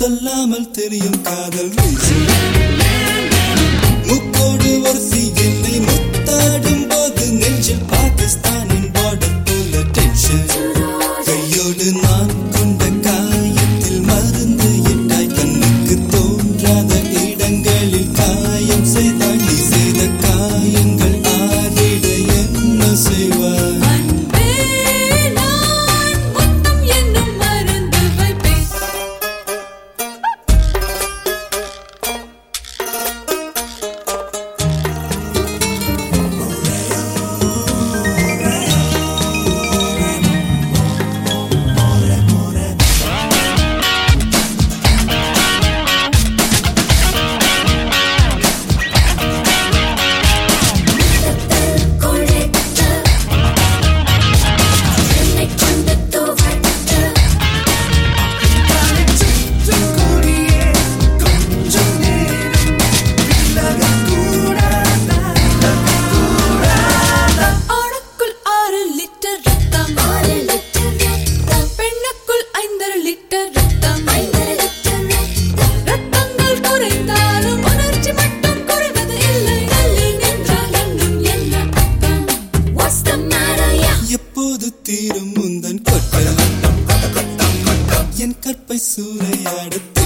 சொல்லாமல் தெரியும் காதல் முக்கோடு ஒரு சீக்கிரம் தீரும் முந்தன் கொட்டம் என் கற்பை சூறையாடுத்த